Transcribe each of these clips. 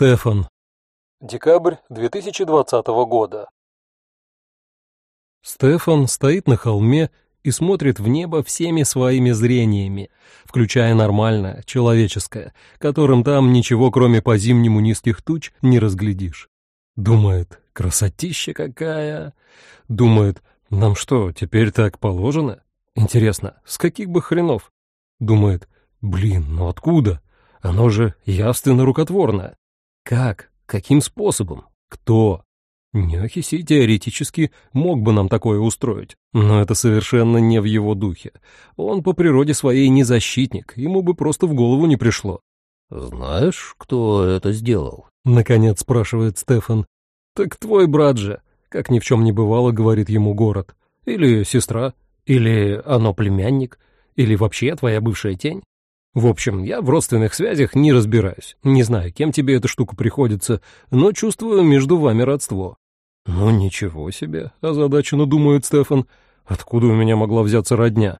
Стефан. Декабрь 2020 года. Стефан стоит на холме и смотрит в небо всеми своими зрениями, включая нормальное, человеческое, которым там ничего, кроме по-зимнему низких туч, не разглядишь. Думает, красотища какая. Думает, нам что, теперь так положено? Интересно, с каких бы хренов? Думает, блин, ну откуда? Оно же явственно рукотворное. Как? Каким способом? Кто? Нёхиси теоретически мог бы нам такое устроить, но это совершенно не в его духе. Он по природе своей не защитник, ему бы просто в голову не пришло. «Знаешь, кто это сделал?» — наконец спрашивает Стефан. «Так твой брат же», — как ни в чем не бывало, говорит ему город. «Или сестра, или оно племянник, или вообще твоя бывшая тень. В общем, я в родственных связях не разбираюсь. Не знаю, кем тебе эта штука приходится, но чувствую между вами родство. Ну ничего себе, озадаченно думает Стефан. Откуда у меня могла взяться родня?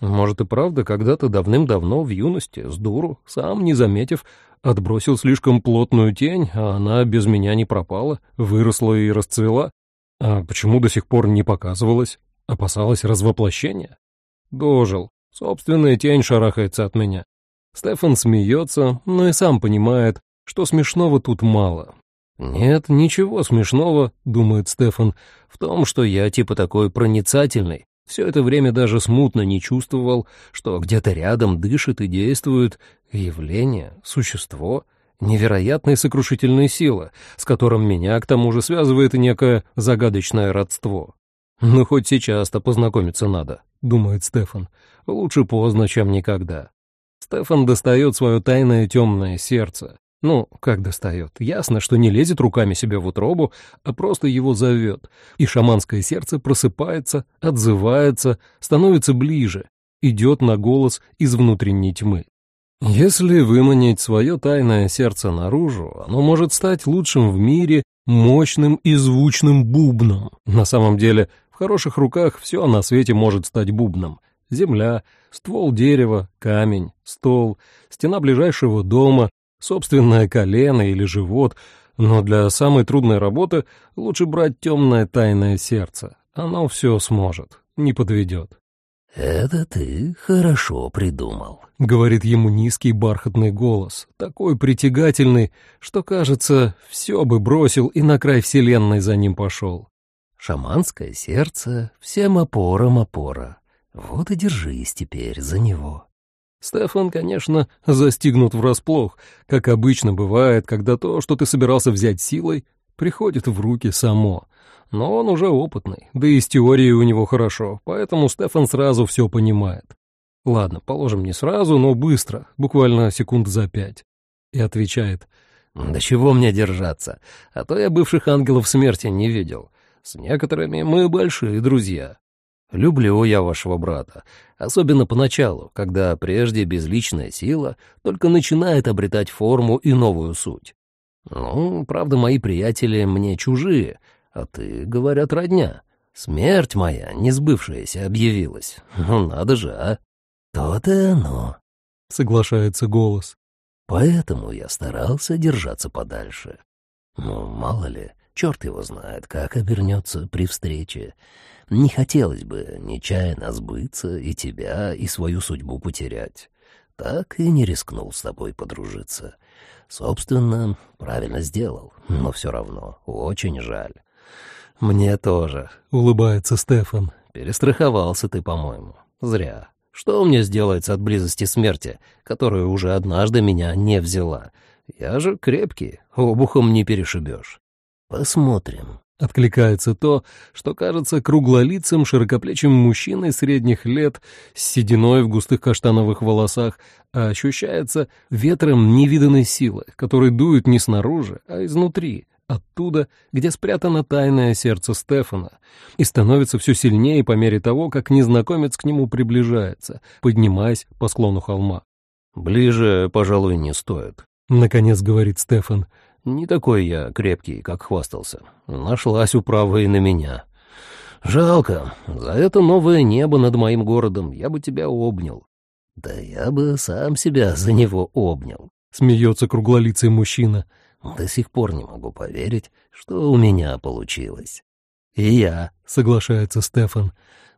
Может и правда, когда-то давным-давно в юности, с дуру, сам не заметив, отбросил слишком плотную тень, а она без меня не пропала, выросла и расцвела. А почему до сих пор не показывалась? Опасалась развоплощения? Дожил. Собственная тень шарахается от меня. Стефан смеется, но и сам понимает, что смешного тут мало. «Нет, ничего смешного», — думает Стефан, — «в том, что я типа такой проницательный, все это время даже смутно не чувствовал, что где-то рядом дышит и действует явление, существо, невероятной сокрушительной силы, с которым меня к тому же связывает некое загадочное родство. «Ну, хоть сейчас-то познакомиться надо», — думает Стефан. «Лучше поздно, чем никогда». Стефан достает свое тайное темное сердце. Ну, как достает? Ясно, что не лезет руками себе в утробу, а просто его зовет. И шаманское сердце просыпается, отзывается, становится ближе, идет на голос из внутренней тьмы. Если выманить свое тайное сердце наружу, оно может стать лучшим в мире, мощным и звучным бубном. На самом деле, в хороших руках все на свете может стать бубном — земля, ствол дерева, камень, стол, стена ближайшего дома, собственное колено или живот, но для самой трудной работы лучше брать темное тайное сердце. Оно все сможет, не подведет. «Это ты хорошо придумал», — говорит ему низкий бархатный голос, такой притягательный, что, кажется, все бы бросил и на край вселенной за ним пошел. «Шаманское сердце, всем опорам опора. Вот и держись теперь за него. Стефан, конечно, застигнут врасплох, как обычно бывает, когда то, что ты собирался взять силой, приходит в руки само. Но он уже опытный, да и с теорией у него хорошо, поэтому Стефан сразу все понимает. Ладно, положим не сразу, но быстро, буквально секунд за пять. И отвечает, «Да чего мне держаться? А то я бывших ангелов смерти не видел. С некоторыми мы большие друзья. Люблю я вашего брата, особенно поначалу, когда прежде безличная сила только начинает обретать форму и новую суть. Ну, правда, мои приятели мне чужие, а ты, говорят, родня. Смерть моя, не сбывшаяся, объявилась. Ну, надо же, а? То-то оно, — соглашается голос. Поэтому я старался держаться подальше. Ну, мало ли, черт его знает, как обернется при встрече. Не хотелось бы нечаянно сбыться и тебя, и свою судьбу потерять. Так и не рискнул с тобой подружиться. Собственно, правильно сделал, но все равно очень жаль. Мне тоже, — улыбается Стефан. Перестраховался ты, по-моему. Зря. Что мне сделается от близости смерти, которая уже однажды меня не взяла? Я же крепкий, обухом не перешибешь. Посмотрим, Откликается то, что кажется круглолицым, широкоплечим мужчиной средних лет с сединой в густых каштановых волосах, а ощущается ветром невиданной силы, который дует не снаружи, а изнутри, оттуда, где спрятано тайное сердце Стефана, и становится все сильнее по мере того, как незнакомец к нему приближается, поднимаясь по склону холма. «Ближе, пожалуй, не стоит», — наконец говорит Стефан. Не такой я крепкий, как хвастался. Нашлась управа и на меня. Жалко, за это новое небо над моим городом я бы тебя обнял. Да я бы сам себя за него обнял. Смеется круглолицый мужчина. До сих пор не могу поверить, что у меня получилось. И я, соглашается Стефан.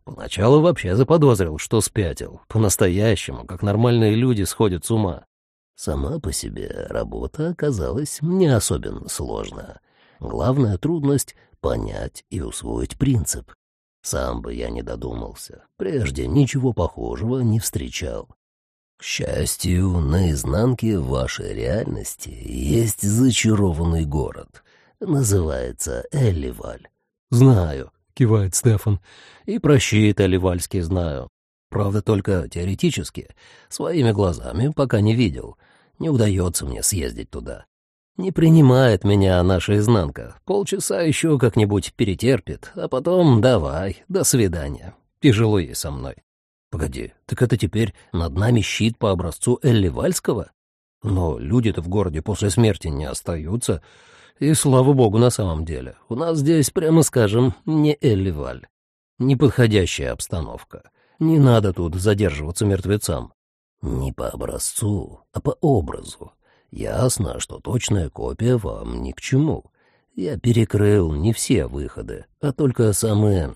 Поначалу вообще заподозрил, что спятил. По-настоящему, как нормальные люди сходят с ума. Сама по себе работа оказалась не особенно сложная. Главная трудность — понять и усвоить принцип. Сам бы я не додумался. Прежде ничего похожего не встречал. К счастью, на изнанке вашей реальности есть зачарованный город. Называется Элливаль. «Знаю», — кивает Стефан. «И про щит Элливальский знаю. Правда, только теоретически. Своими глазами пока не видел. Не удается мне съездить туда. Не принимает меня наша изнанка. Полчаса еще как-нибудь перетерпит, а потом давай, до свидания. Тяжело ей со мной. Погоди, так это теперь над нами щит по образцу Элливальского? Но люди-то в городе после смерти не остаются. И слава богу на самом деле. У нас здесь, прямо скажем, не Элливаль. Неподходящая обстановка. Не надо тут задерживаться мертвецам. Не по образцу, а по образу. Ясно, что точная копия вам ни к чему. Я перекрыл не все выходы, а только самые,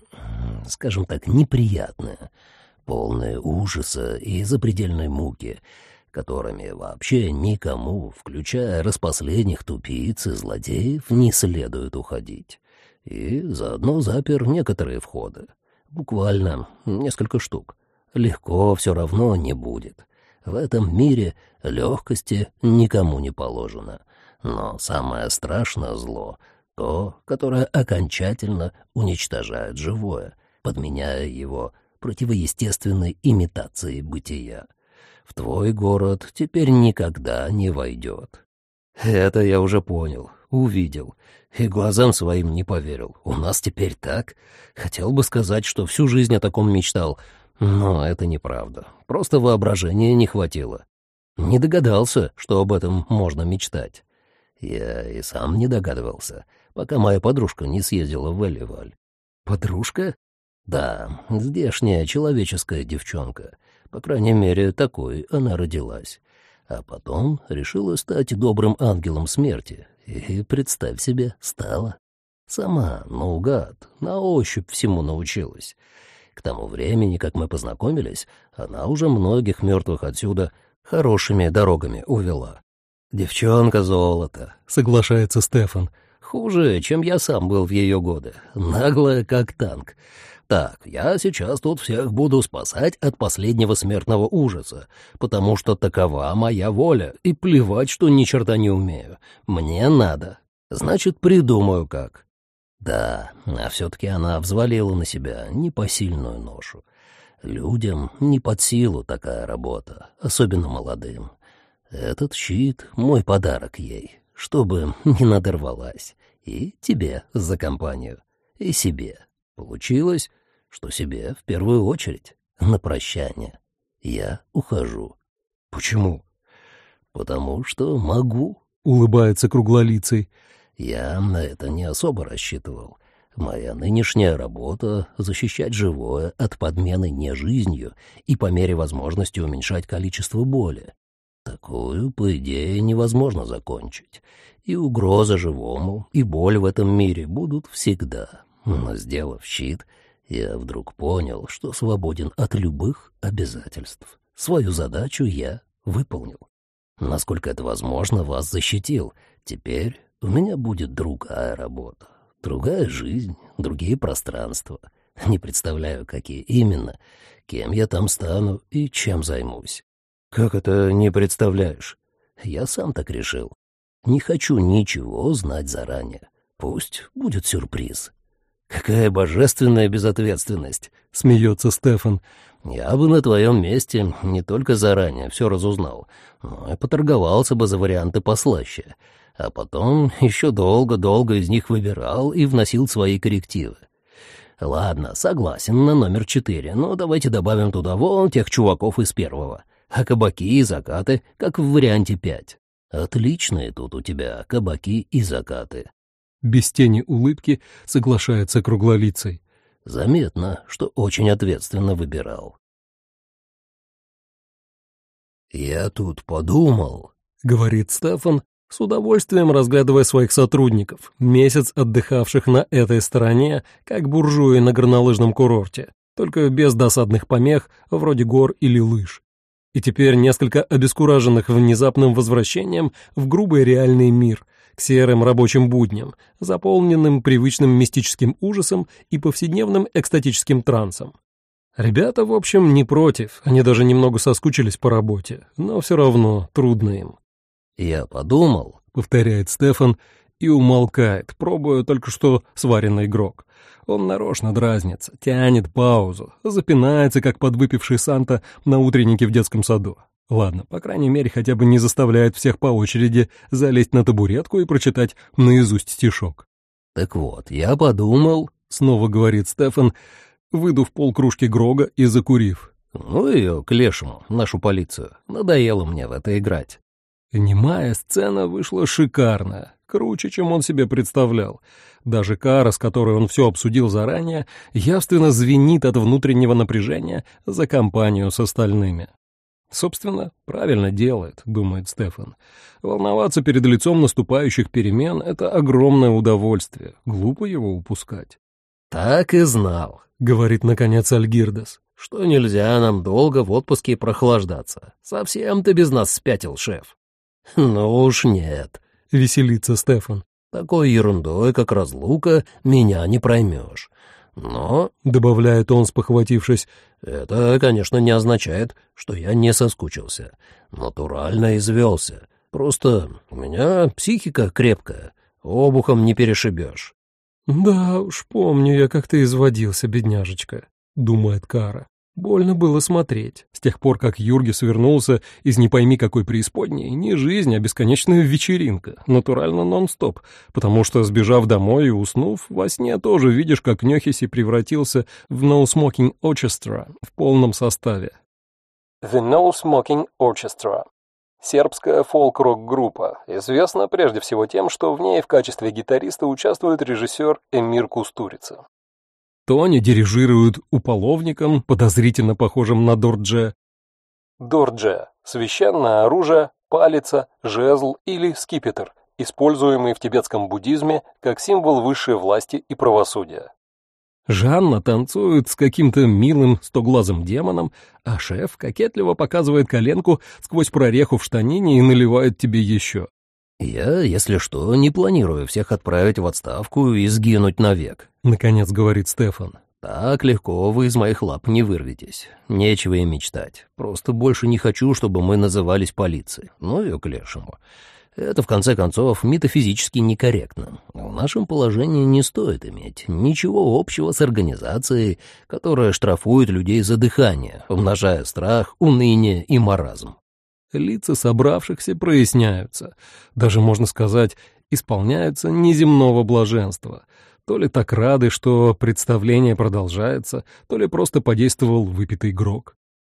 скажем так, неприятные — полное ужаса и запредельной муки, которыми вообще никому, включая распоследних тупиц и злодеев, не следует уходить. И заодно запер некоторые входы. Буквально несколько штук. Легко все равно не будет. В этом мире легкости никому не положено. Но самое страшное зло — то, которое окончательно уничтожает живое, подменяя его противоестественной имитации бытия. В твой город теперь никогда не войдет. Это я уже понял, увидел, и глазам своим не поверил. У нас теперь так? Хотел бы сказать, что всю жизнь о таком мечтал, но это неправда. Просто воображения не хватило. Не догадался, что об этом можно мечтать. Я и сам не догадывался, пока моя подружка не съездила в Элливаль. «Подружка?» Да, здешняя человеческая девчонка. По крайней мере, такой она родилась. А потом решила стать добрым ангелом смерти. И, представь себе, стала. Сама, наугад, на ощупь всему научилась. К тому времени, как мы познакомились, она уже многих мертвых отсюда хорошими дорогами увела. «Девчонка золото», — соглашается Стефан. «Хуже, чем я сам был в ее годы. Наглая, как танк. Так, я сейчас тут всех буду спасать от последнего смертного ужаса, потому что такова моя воля, и плевать, что ни черта не умею. Мне надо. Значит, придумаю как. Да, а все-таки она взвалила на себя непосильную ношу. Людям не под силу такая работа, особенно молодым. Этот щит — мой подарок ей, чтобы не надорвалась. И тебе за компанию, и себе. Получилось, что себе в первую очередь, на прощание. Я ухожу. Почему? Потому что могу, улыбается круглолицей. Я на это не особо рассчитывал. Моя нынешняя работа — защищать живое от подмены не жизнью и по мере возможности уменьшать количество боли. Такую, по идее, невозможно закончить. И угроза живому, и боль в этом мире будут всегда. Но, сделав щит, я вдруг понял, что свободен от любых обязательств. Свою задачу я выполнил. Насколько это возможно, вас защитил. Теперь у меня будет другая работа, другая жизнь, другие пространства. Не представляю, какие именно, кем я там стану и чем займусь. Как это не представляешь? Я сам так решил. Не хочу ничего знать заранее. Пусть будет сюрприз. «Какая божественная безответственность!» — смеется Стефан. «Я бы на твоем месте не только заранее все разузнал, но и поторговался бы за варианты послаще, а потом еще долго-долго из них выбирал и вносил свои коррективы. Ладно, согласен на номер четыре, но давайте добавим туда вон тех чуваков из первого, а кабаки и закаты, как в варианте пять. Отличные тут у тебя кабаки и закаты без тени улыбки соглашается круглолицей. Заметно, что очень ответственно выбирал. «Я тут подумал», — говорит Стефан, с удовольствием разглядывая своих сотрудников, месяц отдыхавших на этой стороне, как буржуи на горнолыжном курорте, только без досадных помех, вроде гор или лыж. И теперь несколько обескураженных внезапным возвращением в грубый реальный мир, к серым рабочим будням, заполненным привычным мистическим ужасом и повседневным экстатическим трансом. Ребята, в общем, не против, они даже немного соскучились по работе, но все равно трудно им. «Я подумал», — повторяет Стефан и умолкает, пробуя только что сваренный грог. Он нарочно дразнится, тянет паузу, запинается, как подвыпивший Санта на утреннике в детском саду. Ладно, по крайней мере, хотя бы не заставляет всех по очереди залезть на табуретку и прочитать наизусть стишок. «Так вот, я подумал», — снова говорит Стефан, выдув полкружки Грога и закурив. «Ну ее к лешему, нашу полицию. Надоело мне в это играть». Немая сцена вышла шикарная, круче, чем он себе представлял. Даже кара, с которой он все обсудил заранее, явственно звенит от внутреннего напряжения за компанию с остальными. Собственно, правильно делает, думает Стефан. Волноваться перед лицом наступающих перемен — это огромное удовольствие, глупо его упускать. «Так и знал», — говорит наконец Альгирдес, «что нельзя нам долго в отпуске прохлаждаться. Совсем ты без нас спятил, шеф». «Ну уж нет», — веселится Стефан. «Такой ерундой, как разлука, меня не проймешь. Но, — добавляет он, спохватившись, — это, конечно, не означает, что я не соскучился. Натурально извелся. Просто у меня психика крепкая, обухом не перешибешь». «Да уж, помню я, как ты изводился, бедняжечка», — думает Кара. Больно было смотреть. С тех пор, как Юргис вернулся из не пойми какой преисподней, не жизнь, а бесконечная вечеринка, натурально нон-стоп, потому что, сбежав домой и уснув, во сне тоже видишь, как Нёхиси превратился в No Smoking Orchestra в полном составе. The No Smoking Orchestra Сербская фолк-рок-группа, известна прежде всего тем, что в ней в качестве гитариста участвует режиссер Эмир Кустурица. Тони дирижирует уполовником, подозрительно похожим на Дордже. Дордже – священное оружие, палица, жезл или скипетр, используемый в тибетском буддизме как символ высшей власти и правосудия. Жанна танцует с каким-то милым стоглазым демоном, а шеф кокетливо показывает коленку сквозь прореху в штанине и наливает тебе еще. «Я, если что, не планирую всех отправить в отставку и сгинуть навек», — наконец говорит Стефан. «Так легко вы из моих лап не вырветесь. Нечего и мечтать. Просто больше не хочу, чтобы мы назывались полицией. Ну и к лешему. Это, в конце концов, метафизически некорректно. В нашем положении не стоит иметь ничего общего с организацией, которая штрафует людей за дыхание, умножая страх, уныние и маразм. Лица собравшихся проясняются, даже, можно сказать, исполняются неземного блаженства. То ли так рады, что представление продолжается, то ли просто подействовал выпитый грог.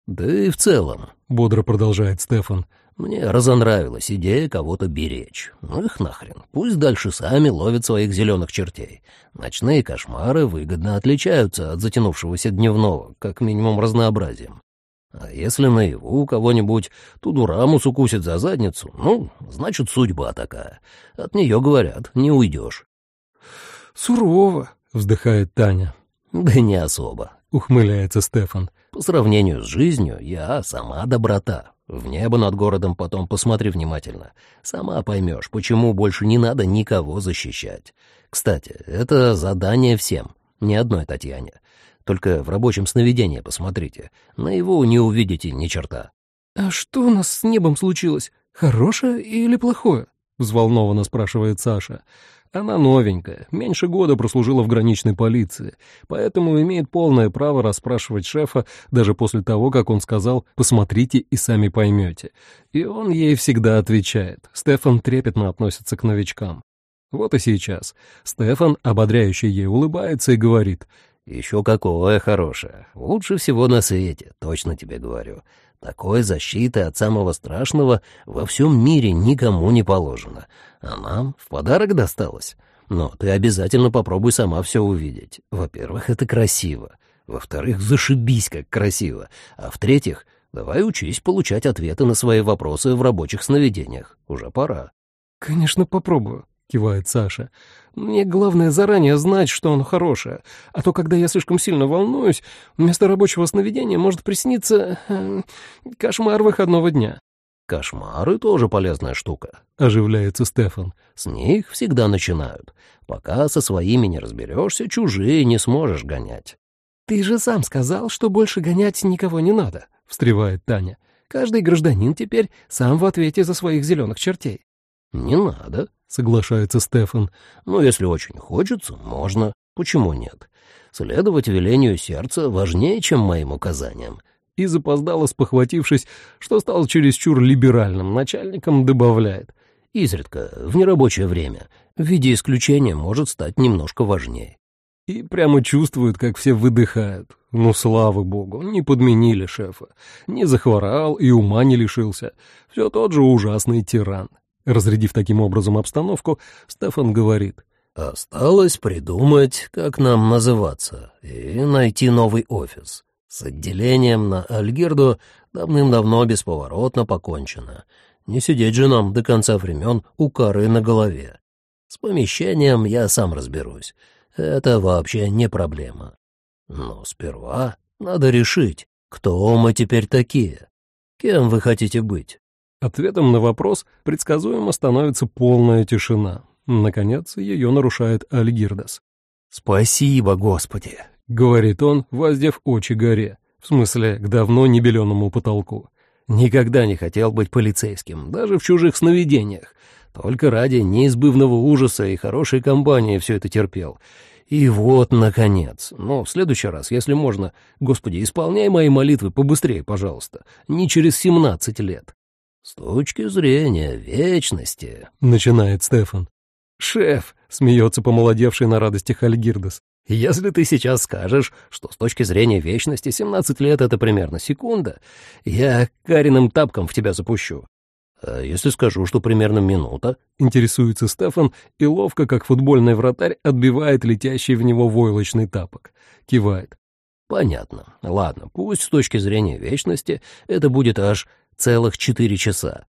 «Да и в целом», — бодро продолжает Стефан, — «мне разонравилась идея кого-то беречь. Ну их нахрен, пусть дальше сами ловят своих зеленых чертей. Ночные кошмары выгодно отличаются от затянувшегося дневного, как минимум разнообразием. А если наяву кого-нибудь Тудурамус укусит за задницу, ну, значит, судьба такая. От нее, говорят, не уйдешь. «Сурово», — вздыхает Таня. «Да не особо», — ухмыляется Стефан. «По сравнению с жизнью, я сама доброта. В небо над городом потом посмотри внимательно. Сама поймешь, почему больше не надо никого защищать. Кстати, это задание всем, ни одной Татьяне. Только в рабочем сновидении посмотрите. На его не увидите ни черта». «А что у нас с небом случилось? Хорошее или плохое?» — взволнованно спрашивает Саша. Она новенькая, меньше года прослужила в граничной полиции, поэтому имеет полное право расспрашивать шефа даже после того, как он сказал «посмотрите и сами поймете». И он ей всегда отвечает. Стефан трепетно относится к новичкам. Вот и сейчас. Стефан, ободряюще ей улыбается и говорит еще какое хорошее. Лучше всего на свете, точно тебе говорю. Такой защиты от самого страшного во всем мире никому не положено. А нам в подарок досталось. Но ты обязательно попробуй сама все увидеть. Во-первых, это красиво. Во-вторых, зашибись как красиво. А в-третьих, давай учись получать ответы на свои вопросы в рабочих сновидениях. Уже пора. «Конечно, попробую», — кивает Саша. «Мне главное заранее знать, что оно хорошее, а то, когда я слишком сильно волнуюсь, вместо рабочего сновидения может присниться э, кошмар выходного дня». «Кошмары тоже полезная штука», — оживляется Стефан. «С них всегда начинают. Пока со своими не разберешься, чужие не сможешь гонять». «Ты же сам сказал, что больше гонять никого не надо», — встревает Таня. «Каждый гражданин теперь сам в ответе за своих зеленых чертей». «Не надо», — соглашается Стефан. «Но если очень хочется, можно. Почему нет? Следовать велению сердца важнее, чем моим указаниям и запоздало, спохватившись, что стал чересчур либеральным начальником, добавляет. Изредка, в нерабочее время, в виде исключения может стать немножко важнее. И прямо чувствует, как все выдыхают. Ну, слава богу, не подменили шефа. Не захворал и ума не лишился. Все тот же ужасный тиран. Разрядив таким образом обстановку, Стефан говорит. «Осталось придумать, как нам называться, и найти новый офис. С отделением на Альгирду давным-давно бесповоротно покончено. Не сидеть же нам до конца времен у кары на голове. С помещением я сам разберусь. Это вообще не проблема. Но сперва надо решить, кто мы теперь такие. Кем вы хотите быть? Ответом на вопрос предсказуемо становится полная тишина. Наконец, ее нарушает Альгирдас. «Спасибо, Господи! — говорит он, воздев очи горе, в смысле к давно небеленому потолку. «Никогда не хотел быть полицейским, даже в чужих сновидениях. Только ради неизбывного ужаса и хорошей компании все это терпел. И вот, наконец. Но в следующий раз, если можно, Господи, исполняй мои молитвы побыстрее, пожалуйста. Не через семнадцать лет». «С точки зрения вечности», — начинает Стефан. «Шеф», — смеется помолодевший на радости Хальгирдес, если ты сейчас скажешь, что с точки зрения вечности 17 лет — это примерно секунда, я кариным тапком в тебя запущу. А если скажу, что примерно минута? Интересуется Стефан и ловко, как футбольный вратарь, отбивает летящий в него войлочный тапок. Кивает. Понятно. Ладно, пусть с точки зрения вечности это будет аж целых четыре часа.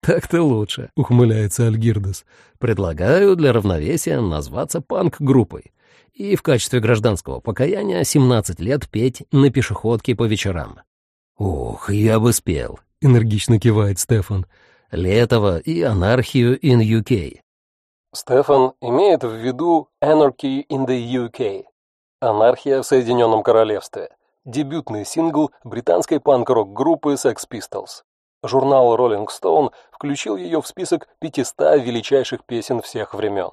«Так-то лучше», — ухмыляется Альгирдес. «Предлагаю для равновесия назваться панк-группой и в качестве гражданского покаяния 17 лет петь на пешеходке по вечерам. «Ух, я бы спел», — энергично кивает Стефан. «Летово и анархию in UK». Стефан имеет в виду «Anarchy in the UK» — «Анархия в Соединенном Королевстве», дебютный сингл британской панк-рок-группы Sex Pistols. Журнал Rolling Stone включил ее в список 500 величайших песен всех времен.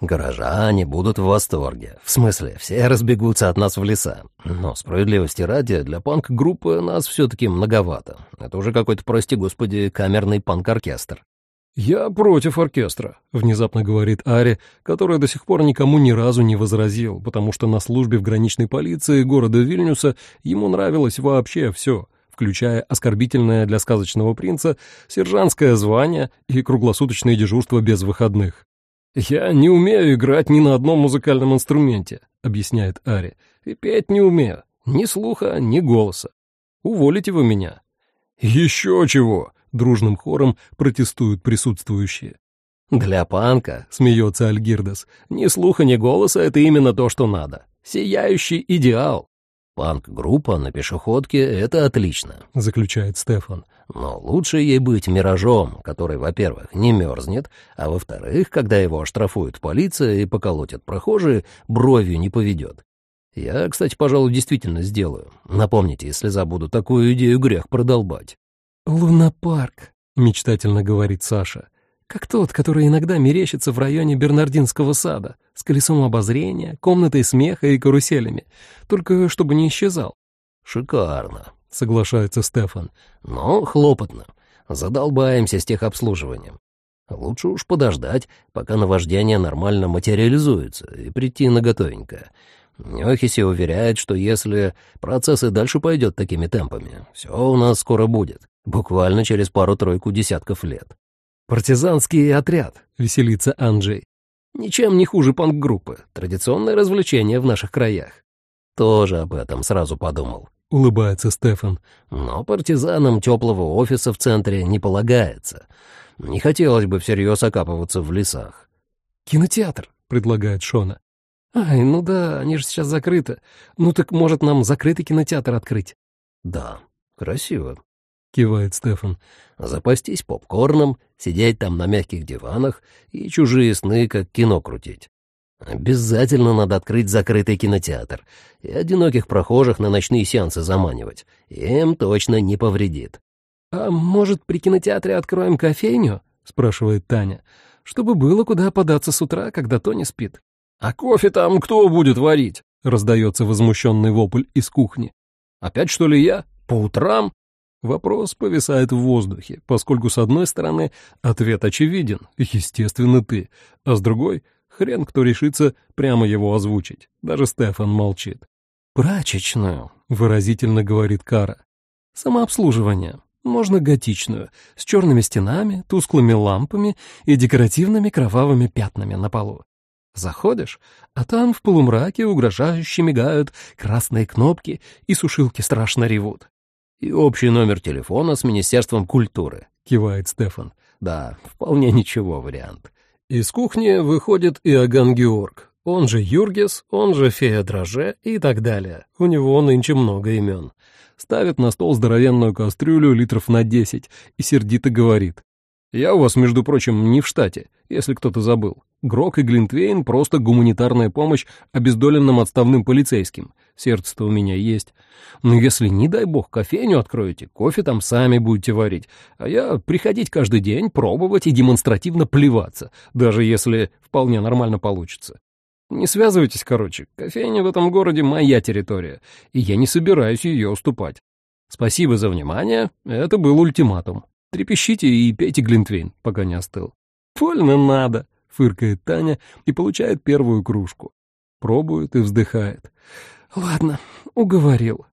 Горожане будут в восторге. В смысле, все разбегутся от нас в леса. Но справедливости ради, для панк-группы нас все-таки многовато. Это уже какой-то, прости господи, камерный панк-оркестр. «Я против оркестра», — внезапно говорит Ари, который до сих пор никому ни разу не возразил, потому что на службе в граничной полиции города Вильнюса ему нравилось вообще все, включая оскорбительное для сказочного принца сержантское звание и круглосуточное дежурство без выходных. «Я не умею играть ни на одном музыкальном инструменте», — объясняет Ари. «И петь не умею. Ни слуха, ни голоса. Уволите вы меня». «Еще чего!» — дружным хором протестуют присутствующие. «Для панка», — смеется Альгирдас, — «ни слуха, ни голоса — это именно то, что надо. Сияющий идеал». «Панк-группа на пешеходке — это отлично», — заключает Стефан. «Но лучше ей быть миражом, который, во-первых, не мерзнет, а во-вторых, когда его оштрафуют полиция и поколотят прохожие, бровью не поведет. Я, кстати, пожалуй, действительно сделаю. Напомните, если забуду такую идею, грех продолбать». «Лунопарк», — мечтательно говорит Саша как тот, который иногда мерещится в районе Бернардинского сада, с колесом обозрения, комнатой смеха и каруселями, только чтобы не исчезал. «Шикарно», — соглашается Стефан. «Но хлопотно. Задолбаемся с техобслуживанием. Лучше уж подождать, пока наваждение нормально материализуется, и прийти на готовенькое. Нёхиси уверяет, что если процесс и дальше пойдет такими темпами, все у нас скоро будет, буквально через пару-тройку десятков лет. «Партизанский отряд», — веселится Анджей. «Ничем не хуже панк-группы. Традиционное развлечение в наших краях». «Тоже об этом сразу подумал», — улыбается Стефан. «Но партизанам теплого офиса в центре не полагается. Не хотелось бы всерьез окапываться в лесах. «Кинотеатр», — предлагает Шона. «Ай, ну да, они же сейчас закрыты. Ну так, может, нам закрытый кинотеатр открыть?» «Да, красиво», — кивает Стефан. «Запастись попкорном, сидеть там на мягких диванах и чужие сны, как кино крутить. Обязательно надо открыть закрытый кинотеатр и одиноких прохожих на ночные сеансы заманивать. Им точно не повредит». «А может, при кинотеатре откроем кофейню?» — спрашивает Таня. «Чтобы было куда податься с утра, когда Тони спит». «А кофе там кто будет варить?» — раздается возмущенный вопль из кухни. «Опять, что ли, я? По утрам?» Вопрос повисает в воздухе, поскольку, с одной стороны, ответ очевиден, естественно, ты, а с другой — хрен кто решится прямо его озвучить. Даже Стефан молчит. «Прачечную», — выразительно говорит Кара. «Самообслуживание. Можно готичную, с черными стенами, тусклыми лампами и декоративными кровавыми пятнами на полу. Заходишь, а там в полумраке угрожающе мигают красные кнопки и сушилки страшно ревут. «И общий номер телефона с Министерством культуры», — кивает Стефан. «Да, вполне ничего вариант». Из кухни выходит Иоганн Георг, он же Юргис, он же Фея Дроже и так далее. У него нынче много имен. Ставит на стол здоровенную кастрюлю литров на десять и сердито говорит. «Я у вас, между прочим, не в штате, если кто-то забыл. Грок и Глинтвейн — просто гуманитарная помощь обездоленным отставным полицейским. Сердце-то у меня есть. Но если, не дай бог, кофейню откроете, кофе там сами будете варить, а я приходить каждый день, пробовать и демонстративно плеваться, даже если вполне нормально получится. Не связывайтесь, короче, кофейня в этом городе моя территория, и я не собираюсь ее уступать. Спасибо за внимание, это был ультиматум. Трепещите и пейте Глинтвейн, пока не остыл. Вольно надо фыркает Таня и получает первую кружку. Пробует и вздыхает. «Ладно, уговорил».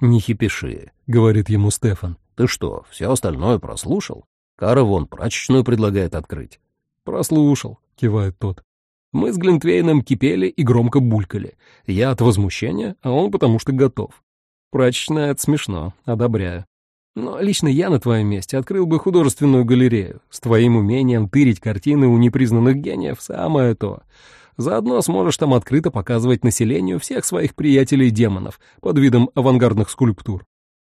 «Не хипиши», — говорит ему Стефан. «Ты что, все остальное прослушал? Кара вон прачечную предлагает открыть». «Прослушал», — кивает тот. Мы с Глинтвейном кипели и громко булькали. Я от возмущения, а он потому что готов. Прачечная — это смешно, одобряю. Но лично я на твоем месте открыл бы художественную галерею. С твоим умением тырить картины у непризнанных гениев самое то. Заодно сможешь там открыто показывать населению всех своих приятелей-демонов под видом авангардных скульптур.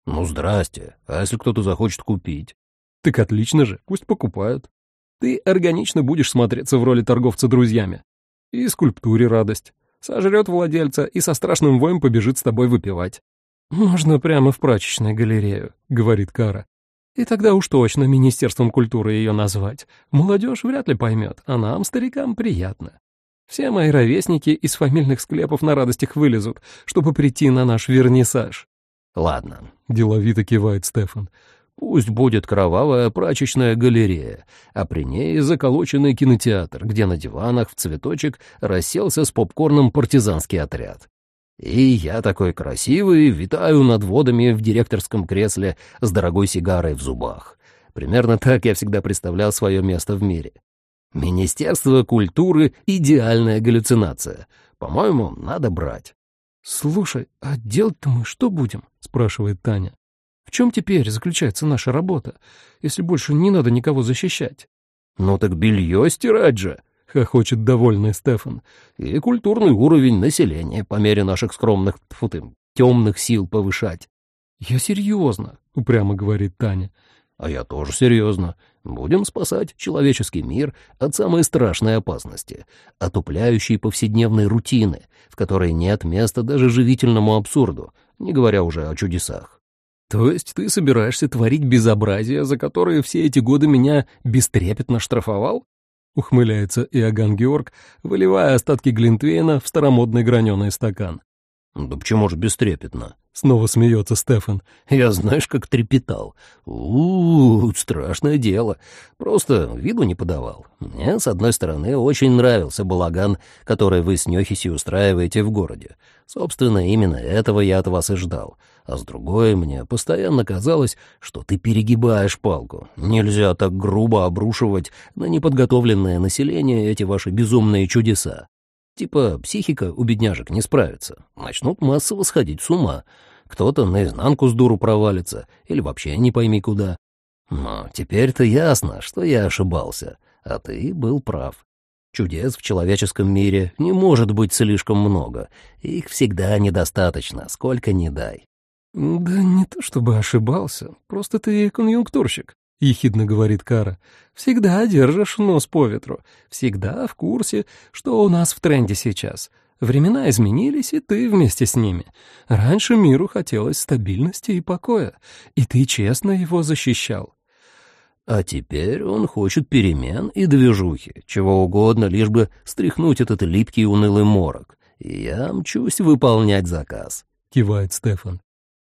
Ну, здрасте. А если кто-то захочет купить? Так отлично же, пусть покупают. Ты органично будешь смотреться в роли торговца друзьями. И скульптуре радость. Сожрет владельца и со страшным воем побежит с тобой выпивать. «Можно прямо в прачечной галерею», — говорит Кара. «И тогда уж точно Министерством культуры ее назвать. Молодежь вряд ли поймет, а нам, старикам, приятно. Все мои ровесники из фамильных склепов на радостях вылезут, чтобы прийти на наш вернисаж». «Ладно», — деловито кивает Стефан. «Пусть будет кровавая прачечная галерея, а при ней заколоченный кинотеатр, где на диванах в цветочек расселся с попкорном партизанский отряд. И я такой красивый, витаю над водами в директорском кресле с дорогой сигарой в зубах. Примерно так я всегда представлял свое место в мире. Министерство культуры — идеальная галлюцинация. По-моему, надо брать. «Слушай, а делать-то мы что будем?» — спрашивает Таня. «В чем теперь заключается наша работа, если больше не надо никого защищать?» «Ну так белье стирать же!» — хохочет довольный Стефан. «И культурный уровень населения по мере наших скромных, тьфу ты, темных сил повышать». «Я серьезно», — упрямо говорит Таня. «А я тоже серьезно. Будем спасать человеческий мир от самой страшной опасности, отупляющей повседневной рутины, в которой нет места даже живительному абсурду, не говоря уже о чудесах». «То есть ты собираешься творить безобразие, за которое все эти годы меня бестрепетно штрафовал?» — ухмыляется Иоганн Георг, выливая остатки Глинтвейна в старомодный граненый стакан. «Да почему же бестрепетно?» — снова смеется Стефан. «Я знаешь, как трепетал. у, -у, страшное дело. Просто виду не подавал. Мне, с одной стороны, очень нравился балаган, который вы с Нёхиси устраиваете в городе. Собственно, именно этого я от вас и ждал а с другой мне постоянно казалось, что ты перегибаешь палку. Нельзя так грубо обрушивать на неподготовленное население эти ваши безумные чудеса. Типа психика у бедняжек не справится, начнут массово сходить с ума. Кто-то наизнанку с дуру провалится или вообще не пойми куда. Но теперь-то ясно, что я ошибался, а ты был прав. Чудес в человеческом мире не может быть слишком много, их всегда недостаточно, сколько ни дай. «Да не то чтобы ошибался, просто ты конъюнктурщик», — ехидно говорит Кара. «Всегда держишь нос по ветру, всегда в курсе, что у нас в тренде сейчас. Времена изменились, и ты вместе с ними. Раньше миру хотелось стабильности и покоя, и ты честно его защищал. А теперь он хочет перемен и движухи, чего угодно, лишь бы стряхнуть этот липкий унылый морок. Я мчусь выполнять заказ», — кивает Стефан.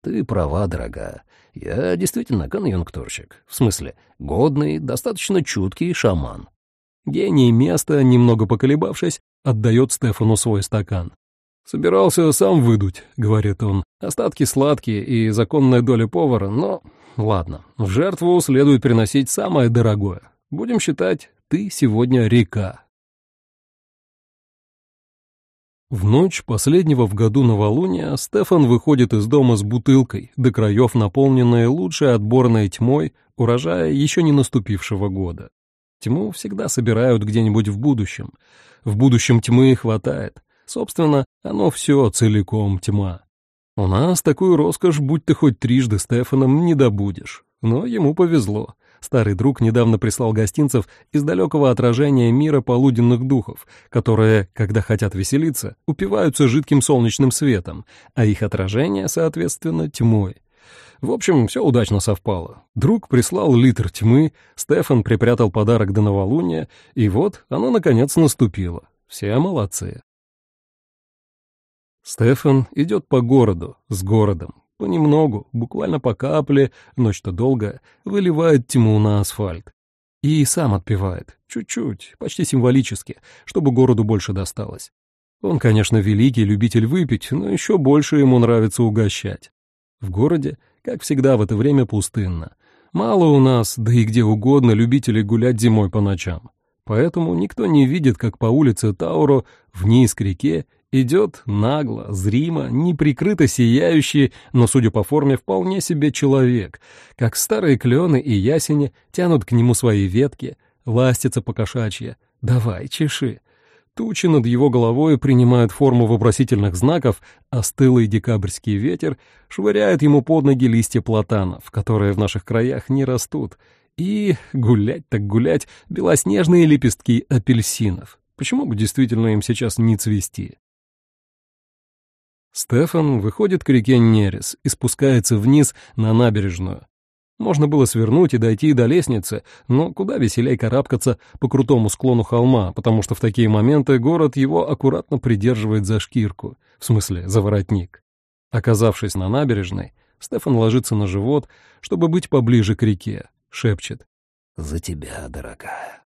«Ты права, дорогая. Я действительно конъюнктурщик. В смысле, годный, достаточно чуткий шаман». Гений места, немного поколебавшись, отдает Стефану свой стакан. «Собирался сам выдуть», — говорит он. «Остатки сладкие и законная доля повара, но Ладно, в жертву следует приносить самое дорогое. Будем считать, ты сегодня река. В ночь последнего в году новолуния Стефан выходит из дома с бутылкой, до краев наполненной лучшей отборной тьмой урожая еще не наступившего года. Тьму всегда собирают где-нибудь в будущем. В будущем тьмы хватает. Собственно, оно все целиком тьма. У нас такую роскошь, будь ты хоть трижды Стефаном, не добудешь. Но ему повезло. Старый друг недавно прислал гостинцев из далекого отражения мира полуденных духов, которые, когда хотят веселиться, упиваются жидким солнечным светом, а их отражение, соответственно, тьмой. В общем, все удачно совпало. Друг прислал литр тьмы, Стефан припрятал подарок до новолуния, и вот оно, наконец, наступило. Все молодцы. Стефан идет по городу, с городом. Понемногу, буквально по капле, ночь-то долгая, выливает тьму на асфальт. И сам отпевает, чуть-чуть, почти символически, чтобы городу больше досталось. Он, конечно, великий любитель выпить, но еще больше ему нравится угощать. В городе, как всегда в это время, пустынно. Мало у нас, да и где угодно, любителей гулять зимой по ночам. Поэтому никто не видит, как по улице Тауро вниз к реке Идет нагло, зримо, неприкрыто сияющий, но, судя по форме, вполне себе человек, как старые клены и ясени тянут к нему свои ветки, ластятся покошачья. «Давай, чеши». Тучи над его головой принимают форму вопросительных знаков, а стылый декабрьский ветер швыряет ему под ноги листья платанов, которые в наших краях не растут, и, гулять так гулять, белоснежные лепестки апельсинов. Почему бы действительно им сейчас не цвести? Стефан выходит к реке Нерес и спускается вниз на набережную. Можно было свернуть и дойти до лестницы, но куда веселей карабкаться по крутому склону холма, потому что в такие моменты город его аккуратно придерживает за шкирку, в смысле за воротник. Оказавшись на набережной, Стефан ложится на живот, чтобы быть поближе к реке, шепчет. «За тебя, дорогая».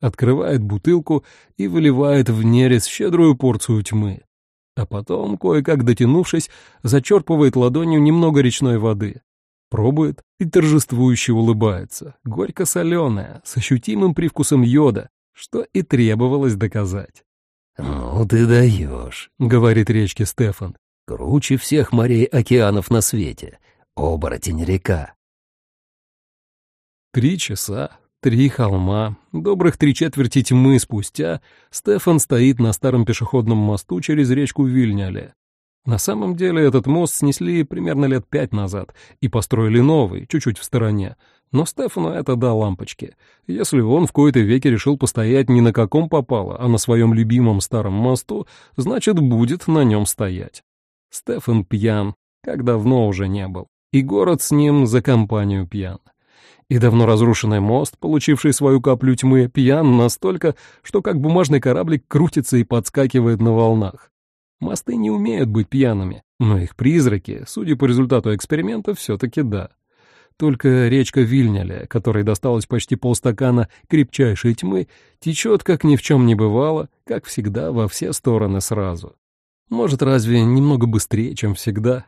Открывает бутылку и выливает в нерез щедрую порцию тьмы а потом, кое-как дотянувшись, зачерпывает ладонью немного речной воды. Пробует и торжествующе улыбается, горько-соленая, с ощутимым привкусом йода, что и требовалось доказать. «Ну ты даешь», — говорит речке Стефан. «Круче всех морей океанов на свете. Оборотень река». Три часа, Три холма, добрых три четверти тьмы спустя, Стефан стоит на старом пешеходном мосту через речку Вильняле. На самом деле этот мост снесли примерно лет пять назад и построили новый, чуть-чуть в стороне. Но Стефану это до лампочки. Если он в кои-то веке решил постоять не на каком попало, а на своем любимом старом мосту, значит, будет на нем стоять. Стефан пьян, как давно уже не был. И город с ним за компанию пьян. И давно разрушенный мост, получивший свою каплю тьмы, пьян настолько, что как бумажный кораблик крутится и подскакивает на волнах. Мосты не умеют быть пьяными, но их призраки, судя по результату эксперимента, все-таки да. Только речка Вильняля, которой досталось почти полстакана крепчайшей тьмы, течет, как ни в чем не бывало, как всегда, во все стороны сразу. Может, разве немного быстрее, чем всегда?